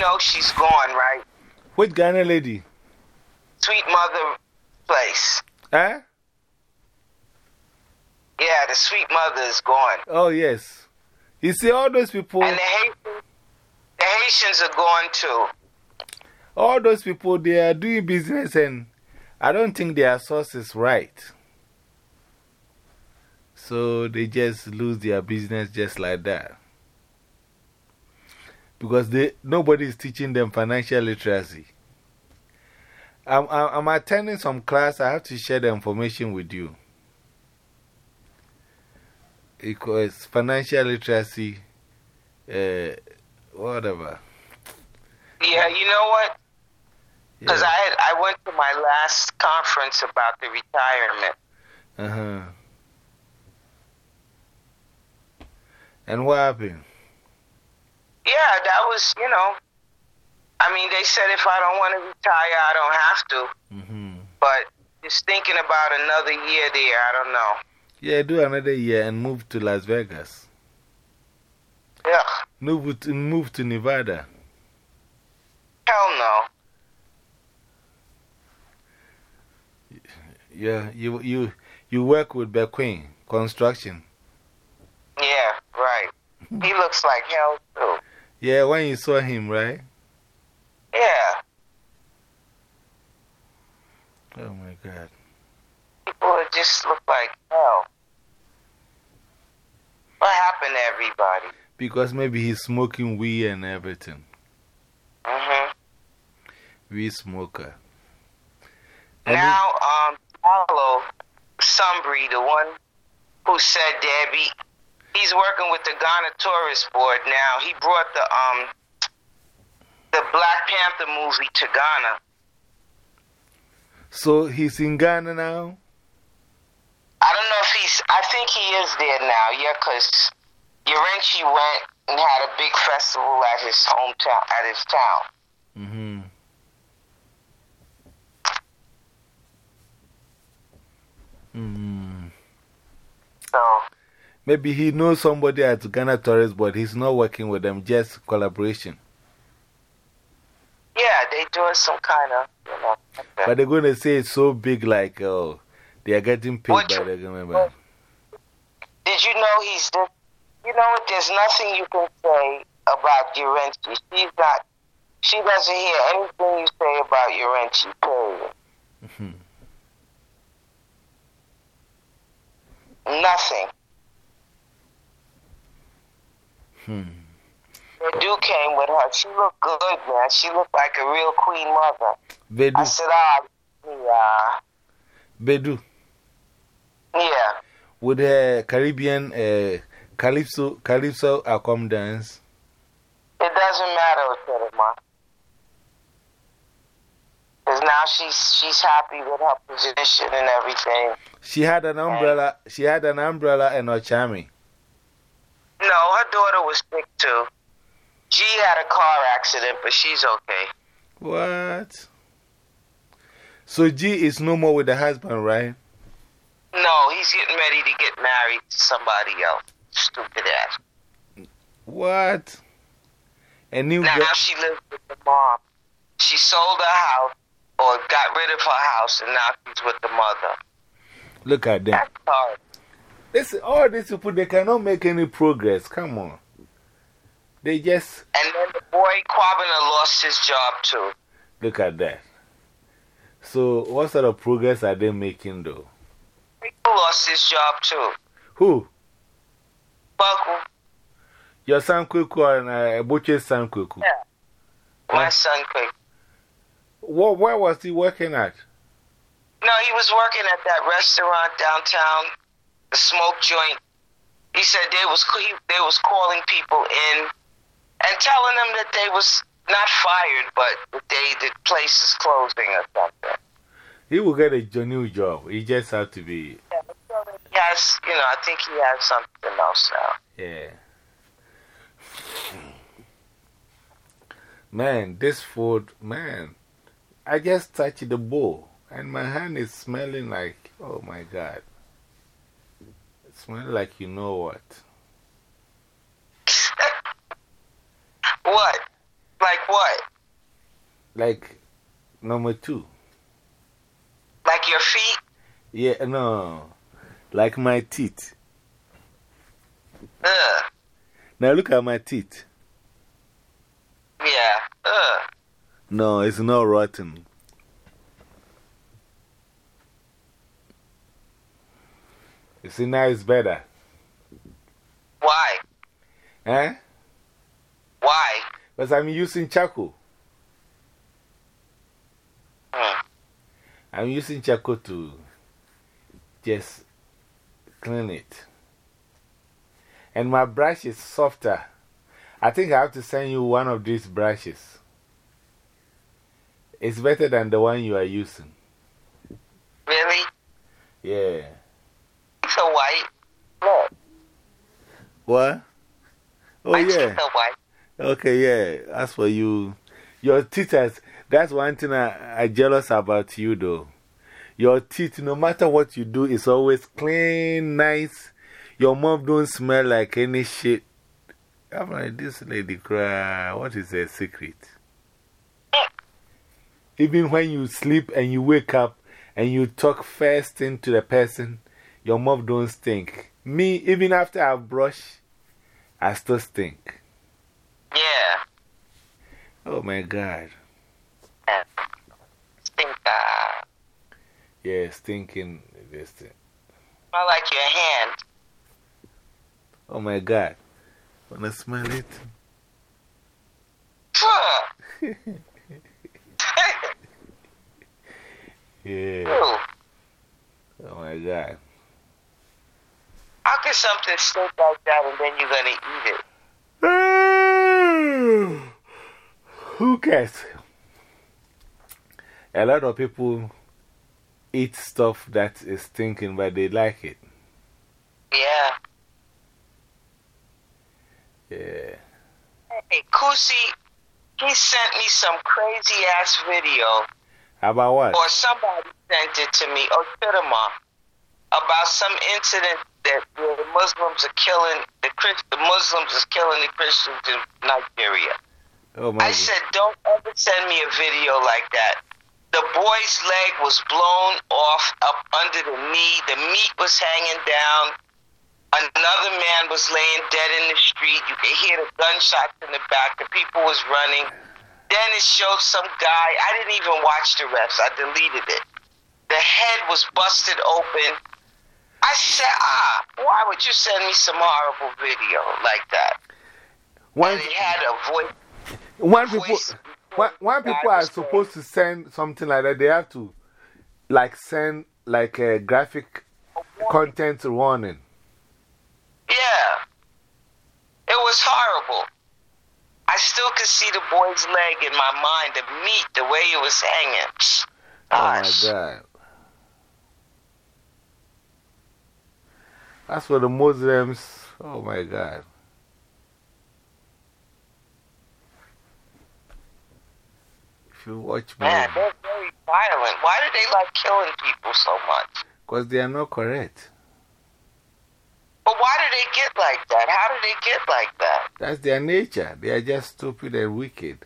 know she's gone, right? Which Ghana lady? Sweet Mother Place. Huh? Yeah, the Sweet Mother is gone. Oh, yes. You see, all those people. And the Haitians, the Haitians are gone too. All those people, they are doing business, and I don't think their source is right. So they just lose their business just like that. Because they, nobody is teaching them financial literacy. I'm, I'm attending some class, I have to share the information with you. Because financial literacy, uh, whatever. Yeah, you know what? Because Yeah. I, had, I went to my last conference about the retirement. Uh huh. And what happened? Yeah, was, you know, I mean, they said if I don't want to retire, I don't have to. Mm -hmm. But just thinking about another year there, I don't know. Yeah, do another year and move to Las Vegas. Yeah, Move to, move to Nevada. hell no. Yeah, you, you, you work with Bequeen Construction. Yeah, right. He looks like hell too. Yeah, when you saw him, right? Yeah, Oh my God. people just look like hell. What happened to everybody? Because maybe he's smoking weed and everything. hmm Weed smoker. And Now, um, Paulo Sumbry, the one who said Debbie, he's working with the Ghana Tourist Board now. He brought the um the Black Panther movie to Ghana. so he's in Ghana now? I don't know if he's. I think he is there now. Yeah, because Yorenchi went and had a big festival at his hometown, at his town. Mm hmm. Mm. So Maybe he knows somebody at Ghana Tourist, but he's not working with them, just collaboration. yeah, they doing some kind of you know. But they're going to say it's so big, like, oh, they are getting paid by you- the government. Did you know he's the? You know what? There's nothing you can say about Yorenchi. She's not. She doesn't hear anything you say about Yorenchi. Period. Mhm. Nothing. Hmm. Dude came with her. She looked good, man. She looked like a real queen mother. I Bedu, said, ah, yeah, Bedu, yeah. with the Caribbean uh, Calypso, Calypso Acom dance. It doesn't matter, Oterema. Because now she's, she's happy with her position and everything. She had an umbrella, she had an umbrella and a chami. No, her daughter was sick too. G had a car accident, but she's okay. What? So G is no more with the husband, right? No, he's getting ready to get married to somebody else. Stupid ass. What? A new Now girl. she lives with the mom. She sold her house or got rid of her house, and now she's with the mother. Look at that. That's hard. This, all these people, they cannot make any progress. Come on. They just And then the boy Kwabena lost his job too. look at that. So, what sort of progress are they making, though? He lost his job too. Who? Buckle, Your son Kweku and uh, Butcher's son Kweku. Yeah. my son quick. Where, where was he working at? No, he was working at that restaurant downtown, the smoke joint. He said they was he, they was calling people in and telling them that they was not fired, but they the place is closing or something. He will get a new job. He just have to be, He has, you know, I think he has something else now. yeah. Man, this food, man. I just touched the bowl and my hand is smelling like, oh my God. It smells like you know what. What? Like what? Like number two. Like your feet? Yeah, no. Like my teeth. Ugh. Now look at my teeth. Yeah. Ugh. No, it's not rotten. You see, now it's better. Why? Eh? Why? Because I'm using charcoal. Hmm. I'm using charcoal to just clean it. And my brush is softer. I think I have to send you one of these brushes. It's better than the one you are using. Really? Yeah. It's a white. Look. What? Oh, my yeah. Okay, yeah. That's for you. Your teeth that's one thing I, I jealous about you, though. Your teeth, no matter what you do, is always clean, nice. Your mouth don't smell like any shit. I'm like, this lady cry. What is her secret? Even when you sleep and you wake up and you talk first thing to the person, your mouth don't stink. Me, even after I brush, I still stink. Yeah. Oh my God. And stink. Uh, Yeah, stinking this thing. smell like your hand. Oh my God. Wanna smell it? Huh. Yeah. Oh my God. How can something stink like that and then you're going to eat it? Who cares? A lot of people eat stuff that is stinking, but they like it. Yeah. Yeah. Hey, Kusi, he sent me some crazy ass video, How about what? or somebody sent it to me, or Chidama, about some incident that where the Muslims are killing, the, Christ, the Muslims is killing the Christians in Nigeria. Oh my I said, don't ever send me a video like that. The boy's leg was blown off up under the knee. The meat was hanging down. Another man was laying dead in the street. You could hear the gunshots in the back. The people was running. Then it showed some guy. I didn't even watch the rest. I deleted it. The head was busted open. I said, ah, why would you send me some horrible video like that? When And it had a voice. When people, one, one people are supposed to send something like that. They have to like send like a graphic content warning. Yeah. It was horrible. I still could see the boy's leg in my mind, the meat, the way it was hanging. Oh my God. That's for the Muslims. Oh my God. If you watch me, Man, they're very violent. Why do they like killing people so much? because they are not correct. But why do they get like that? How do they get like that? That's their nature. They are just stupid and wicked.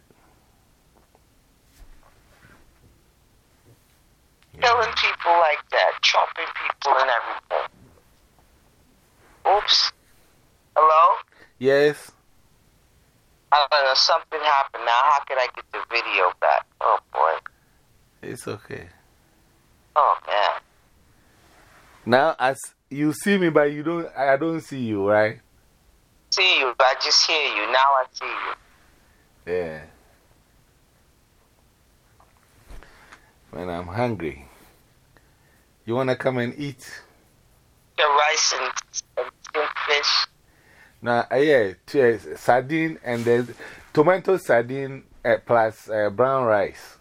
Killing people like that, chopping people and everything. Oops. Hello? Yes? I don't know, something happened now. How can I get the video back? Oh boy. It's okay. Oh man. Now, as you see me, but you don't, I don't see you, right? See you, I just hear you. Now I see you. Yeah. When I'm hungry. You want to come and eat? The rice and, and fish. Now, uh, yeah, uh, sardine and then tomato sardine uh, plus uh, brown rice.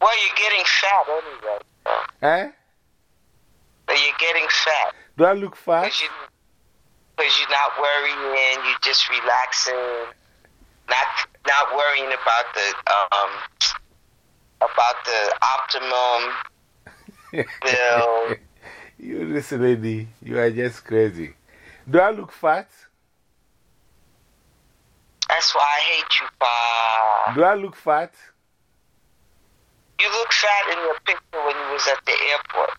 Well, you're getting fat anyway. Eh? so you're getting fat Do I look fat? because you, you're not worrying. You're just relaxing. Not not worrying about the um about the optimum bill. You, this lady, you are just crazy. Do I look fat? That's why I hate you, Pa. Do I look fat? You look fat in your picture when you was at the airport.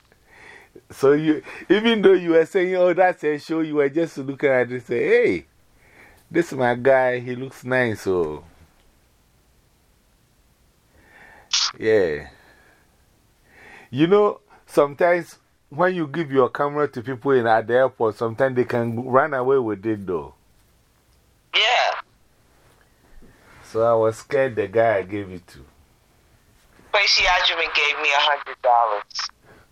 So you, even though you were saying, oh, that's a show, you were just looking at it and say, hey, this is my guy, he looks nice, so. Yeah. You know, sometimes when you give your camera to people in at the airport, sometimes they can run away with it, though. Yeah. So I was scared the guy I gave it to. Quincy Adjuman gave me a $100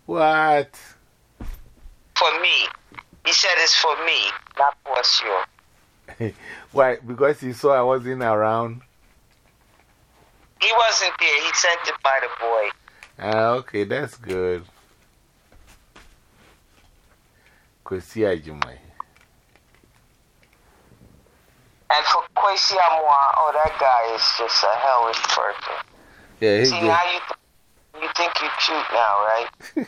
What? for me. He said it's for me, not for you. Why? Because he saw I wasn't around? He wasn't there. He sent it by the boy. Ah, okay, that's good. Kwesi Ajumai. And for Kwesi Amwa, oh, that guy is just a hellish person. Yeah, he See, did. now you, th you think you're cute now, right?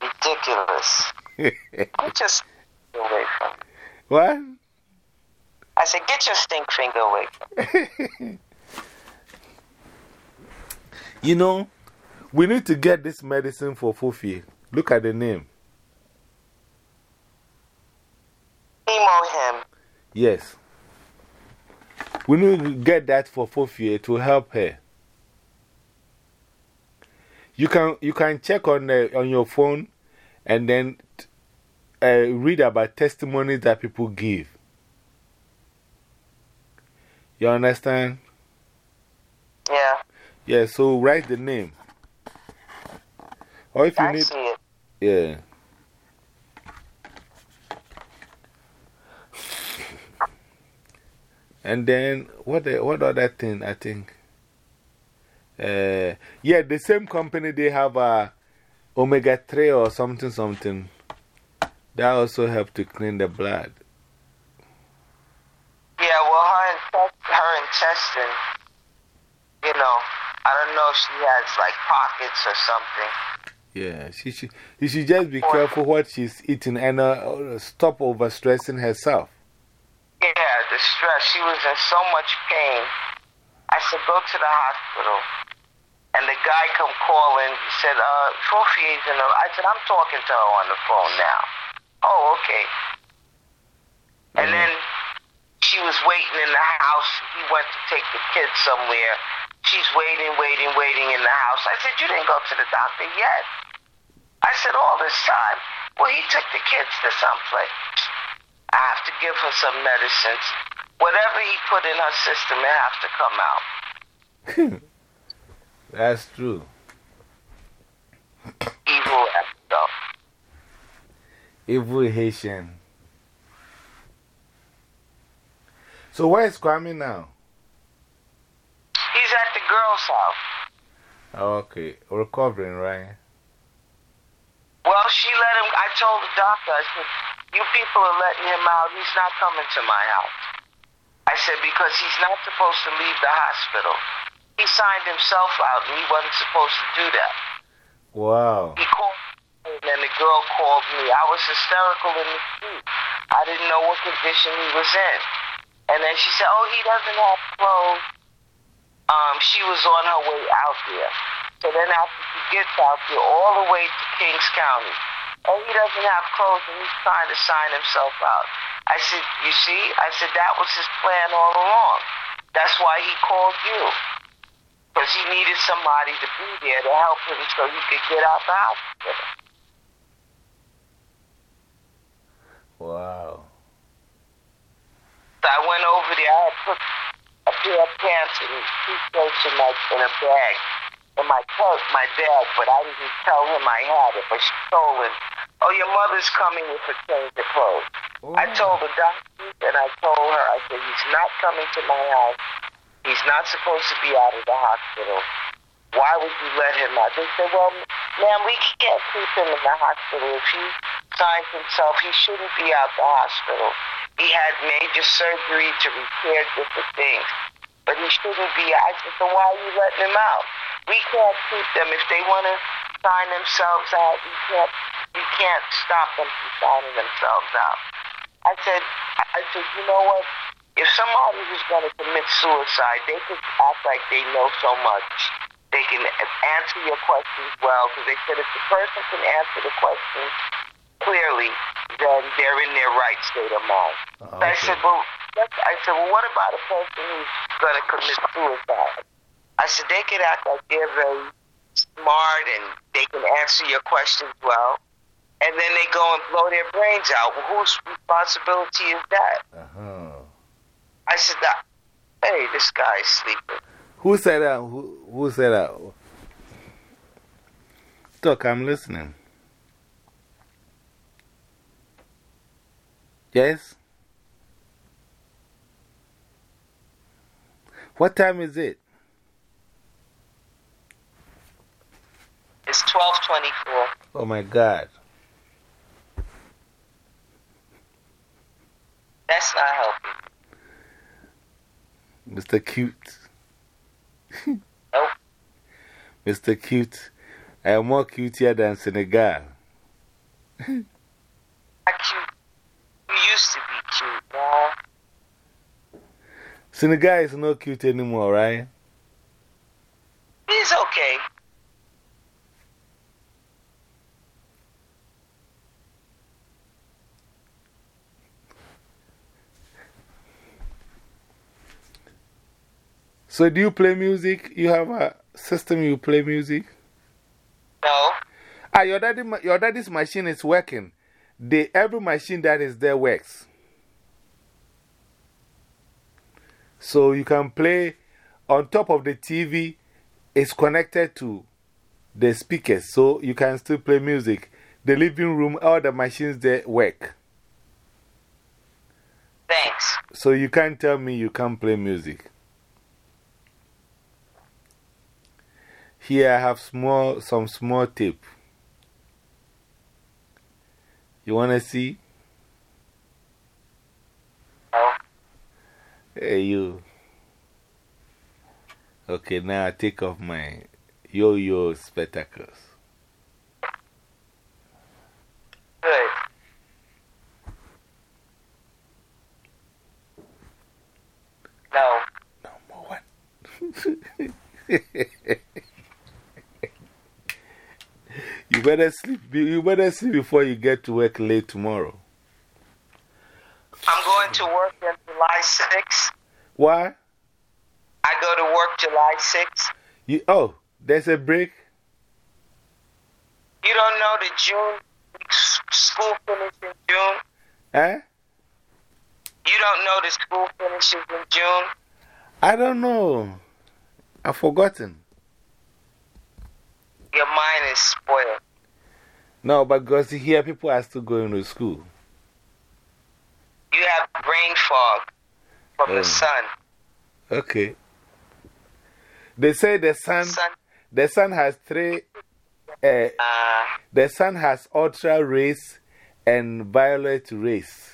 Ridiculous. Your stink away from what? I said, get your stink finger away from me. You know, we need to get this medicine for Fufi. Look at the name. Emo him. Yes. We need to get that for Fufi to help her. You can, you can check on, the, on your phone and then uh, read about testimonies that people give. You understand? Yeah, Yeah, so write the name. Or if you need. Yeah. And then, what, the, what other thing, I think? Uh, yeah, the same company, they have a omega 3 or something, something. That also help to clean the blood. Yeah, well, her, her intestine, you know, I don't know if she has like pockets or something. Yeah, she should, she should just be careful what she's eating and uh, stop overstressing herself. Yeah, the stress. She was in so much pain. I said, go to the hospital. And the guy come calling. He said, uh, Trophy is in the... I said, I'm talking to her on the phone now. Oh, okay. And then she was waiting in the house. He went to take the kids somewhere. She's waiting, waiting, waiting in the house. I said, you didn't go to the doctor yet. I said, all this time. Well, he took the kids to someplace. I have to give her some medicines. Whatever he put in her system, it has to come out. That's true. Evil stuff. Evil Haitian. So, where's Kwame now? He's at the girl's. Oh, okay, recovering, right? Well, she let him. I told the doctor, I said, You people are letting him out. He's not coming to my house. I said, Because he's not supposed to leave the hospital. He signed himself out and he wasn't supposed to do that. Wow. He called me and the girl called me. I was hysterical in the street. I didn't know what condition he was in. And then she said, Oh, he doesn't have clothes. Um, she was on her way out there. So then after she gets out there, all the way to Kings County, oh, he doesn't have clothes and he's trying to sign himself out. I said, you see? I said, that was his plan all along. That's why he called you. Because he needed somebody to be there to help him so he could get out the hospital. Wow. So I went over there. I had put pair of pants and two shirts in my in a bag in my coat, my bag, but I didn't tell him I had it. But she told him, "Oh, your mother's coming with a change of clothes." I oh. told the doctor and I told her, I said, "He's not coming to my house. He's not supposed to be out of the hospital. Why would you let him out?" They said, "Well, ma'am, we can't keep him in the hospital. If he signs himself, he shouldn't be out the hospital. He had major surgery to repair different things, but he shouldn't be." I said, "So why are you letting him out?" we can't keep them. If they want to sign themselves out, we can't, we can't stop them from signing themselves out. I said, I said, you know what? If somebody was going to commit suicide, they could act like they know so much. They can answer your questions well, because they said if the person can answer the questions clearly, then they're in their right state of mind. I okay. said, well, I said, well, what about a person who's going to commit suicide? I said, they can act like they're very smart and they can answer your questions well, and then they go and blow their brains out. Well, whose responsibility is that? Uh-huh. I said, that, hey, this guy's sleeping. Who said that? Who, who said that? Talk, I'm listening. Yes? What time is it? It's 1224. Oh my God. That's not helping. Mr. Cute. Nope. Mr. Cute. I am more cutier than Senegal. Cute. You used to be cute. Senegal is not cute anymore, right? He's okay. So, do you play music? You have a system you play music? No. Ah, your, daddy, your daddy's machine is working. The, every machine that is there works. So you can play on top of the TV, it's connected to the speakers, so you can still play music. The living room, all the machines there work. Thanks. So you can't tell me you can't play music. Here I have small, some small tape. You want to see? Hey, you. Okay, now I take off my yo yo spectacles. Good. No. No more one. you better sleep. You better sleep before you get to work late tomorrow. I'm going to work on July 6th. Why? I go to work July 6th. You, oh, there's a break? You don't know the June school finishes in June? Eh? You don't know the school finishes in June? I don't know. I've forgotten. Your mind is spoiled. No, but because here people are still going to school. You have brain fog from the sun. Okay. They say the sun, sun the sun has three, uh, uh, the sun has ultra rays and violet rays.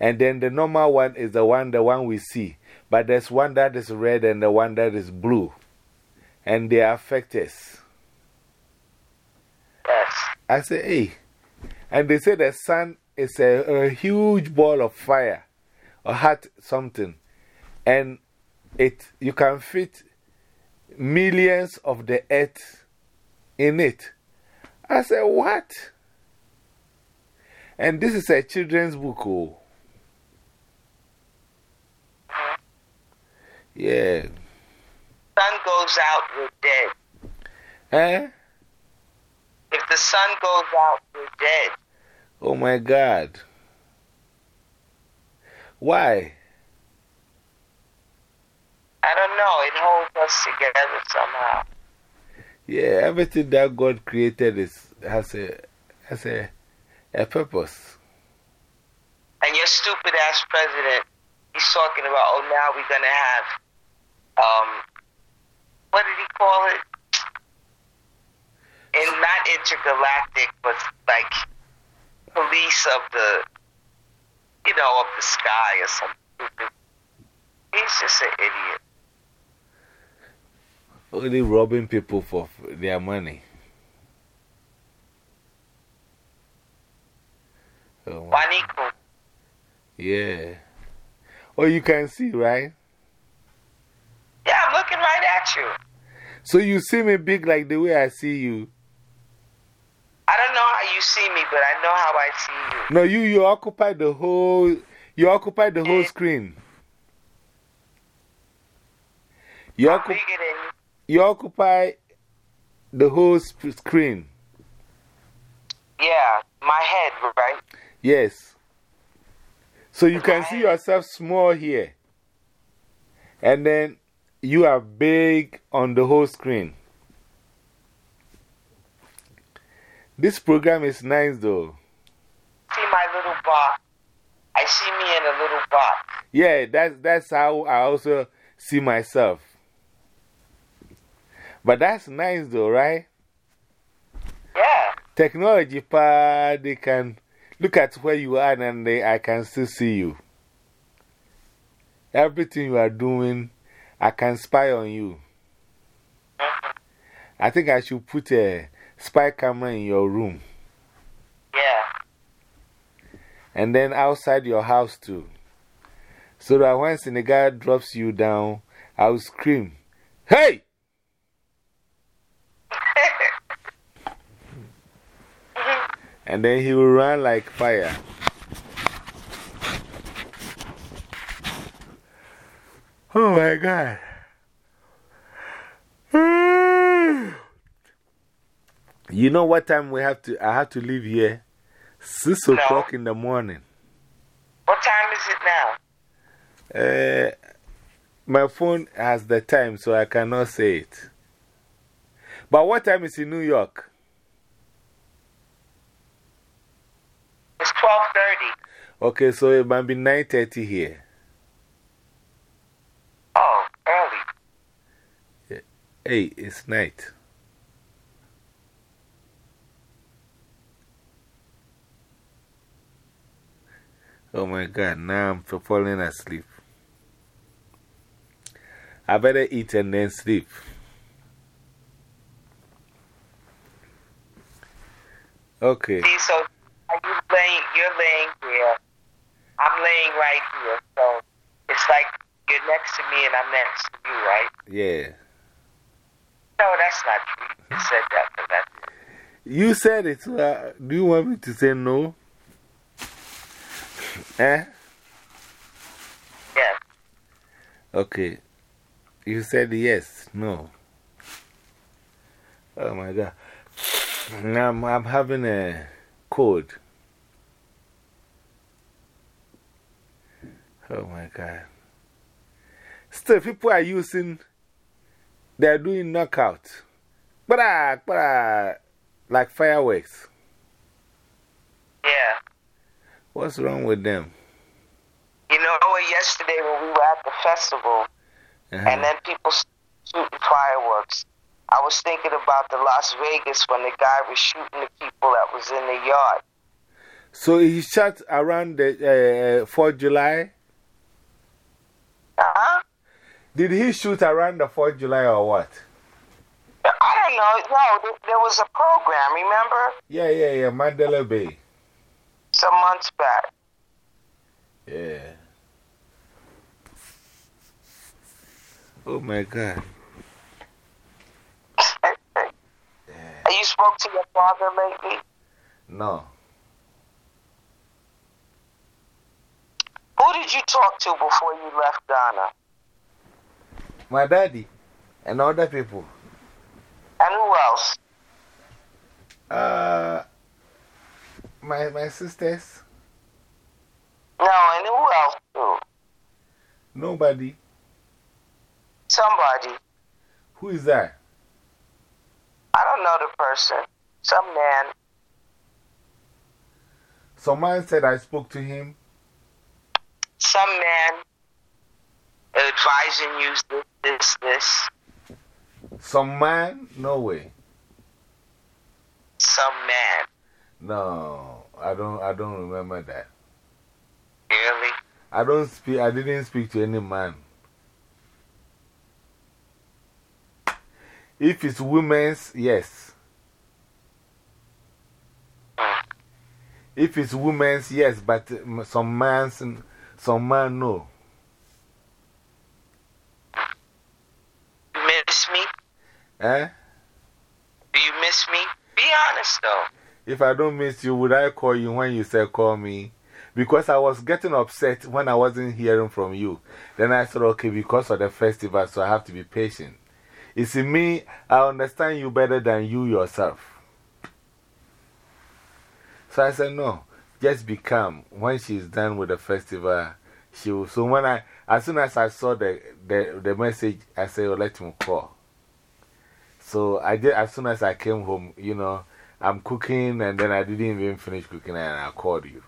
And then the normal one is the one, the one we see. But there's one that is red and the one that is blue. And they affect us. yes. I say, hey. And they say the sun is a, a huge ball of fire or hot something. And it, you can fit millions of the earth in it. I said, what? And this is a children's book. Oh. Yeah. Sun goes out, you're dead. Eh? If the sun goes out, you're dead. Oh my God. Why? I don't know. It holds us together somehow. Yeah, everything that God created is, has, a, has a, a purpose. And your stupid ass president, he's talking about, oh, now we're going to have, um, what did he call it? And not intergalactic, but like police of the, you know, of the sky or something. He's just an idiot. Only robbing people for their money. Oh. Yeah. Oh, you can see, right? Yeah, I'm looking right at you. So you see me big like the way I see you? I don't know how you see me, but I know how I see you. No, you, you occupy the whole, you occupy the whole screen. You, I'm bigger than you. you occupy the whole screen. Yeah, my head, right? Yes. So you can see yourself small here. And then you are big on the whole screen. This program is nice though. See my little box. I see me in a little box. Yeah, that's, that's how I also see myself. But that's nice though, right? Yeah. Technology, pa, they can look at where you are and they, I can still see you. Everything you are doing, I can spy on you. -hmm. I think I should put a spy camera in your room. Yeah. And then outside your house too. So that when Senegal drops you down, I'll scream, Hey! and then he will run like fire. Oh my God. You know what time we have to, I have to leave here? Six o'clock in the morning. What time is it now? Uh, my phone has the time, so I cannot say it. But what time is in New York? It's 12.30. Okay, so it might be 9.30 here. Oh, early. Hey, it's night. Oh my God, now I'm falling asleep. I better eat and then sleep. Okay. See, so are you laying, you're laying here. I'm laying right here. So it's like you're next to me and I'm next to you, right? Yeah. No, that's not true. You said that, but that's. You said it. So uh, do you want me to say no? Eh? Yes. Okay. You said yes. No. Oh my God. Now I'm, I'm having a cold. Oh my God. Still, people are using, they're doing knockout. But, uh, uh, like fireworks. Yeah. What's wrong with them? You know, yesterday when we were at the festival -huh. and then people shooting fireworks, I was thinking about the Las Vegas when the guy was shooting the people that was in the yard. So he shot around the uh, 4th July? Uh huh. Did he shoot around the 4th July or what? I don't know. No, there was a program, remember? Yeah, yeah, yeah. Mandela Bay some months back. Yeah. Oh my God. Have you spoke to your father lately? No. Who did you talk to before you left Ghana? My daddy and other people. And who else? Uh, my, my sisters. No, and who else too? Nobody. Somebody. Who is that? I don't know the person. Some man. Some man said I spoke to him. Some man advising you this, this, this. Some man? No way. Some man. No, I don't, I don't remember that. Really? I don't speak, I didn't speak to any man. If it's women's, yes. Mm. If it's women's, yes, but uh, some man's, some man, no. Miss me? Eh? Do you miss me? Be honest, though. If I don't miss you, would I call you when you said call me? Because I was getting upset when I wasn't hearing from you. Then I said, okay, because of the festival, so I have to be patient. You see, me, I understand you better than you yourself. So I said, no, just be calm. When she's done with the festival, she will. So when I, as soon as I saw the, the, the message, I said, oh, let him call. So I did, as soon as I came home, you know, I'm cooking and then I didn't even finish cooking and I called you.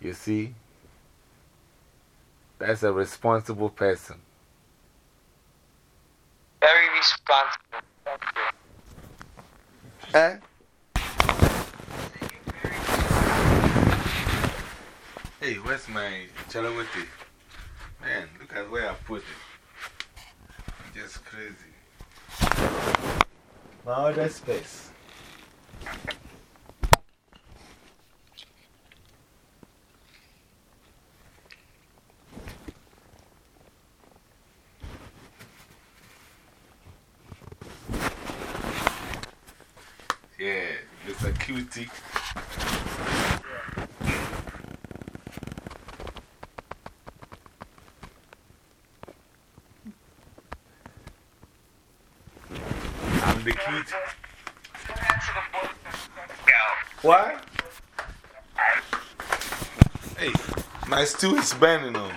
You see? That's a responsible person. Very responsible. Eh? Hey, where's my chalawati? Man, look at where I put it. Just crazy. My other space. Yeah, a cutie. I'm the cute. What? Hey, my stew is burning on.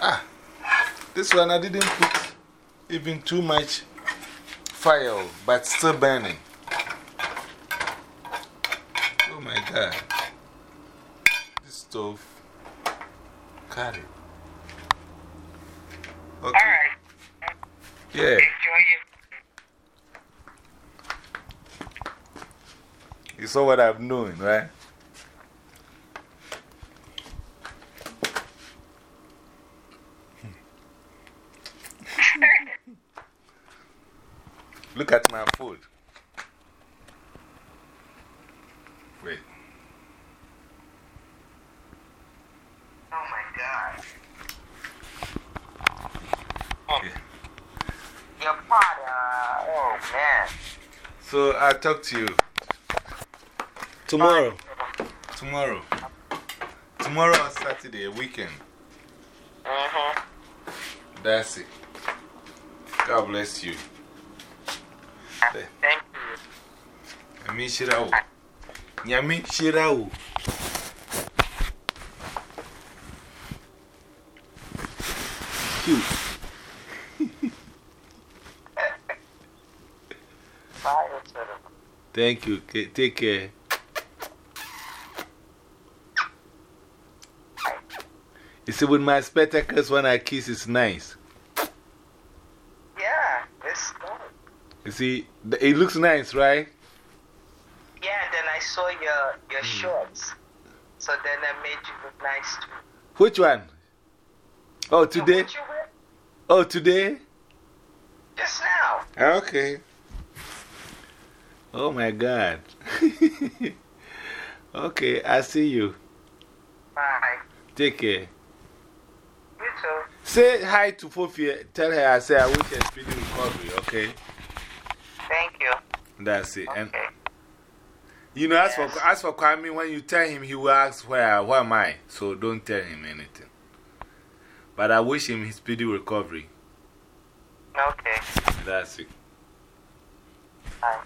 Ah, this one I didn't put even too much fire, but still burning. Oh my god. This stove. Got it. Okay. Yeah. Enjoy your. You saw what I'm doing, right? Look at my food. Wait. Oh my god. Yeah. Your uh, oh man. So I'll talk to you tomorrow. Tomorrow. Tomorrow or Saturday, weekend. Mm hmm. That's it. God bless you. Thank you. Yami Shirao. Yami Shirao. Cute. Thank you. Take care. See, with my spectacles, when I kiss, it's nice. Yeah, it's good. You see, it looks nice, right? Yeah, and then I saw your, your hmm. shorts. So then I made you look nice too. Which one? Oh, today? what you wear? Oh, today? Just now. Ah, okay. Oh my God. okay, I see you. Bye. Take care. Say hi to Fofia. Tell her I say I wish her speedy recovery, okay? Thank you. That's it. And Okay. you know, as, Yes. for, as for Kwame, when you tell him, he will ask, where, where am I? So don't tell him anything. But I wish him his speedy recovery. Okay. That's it. Bye.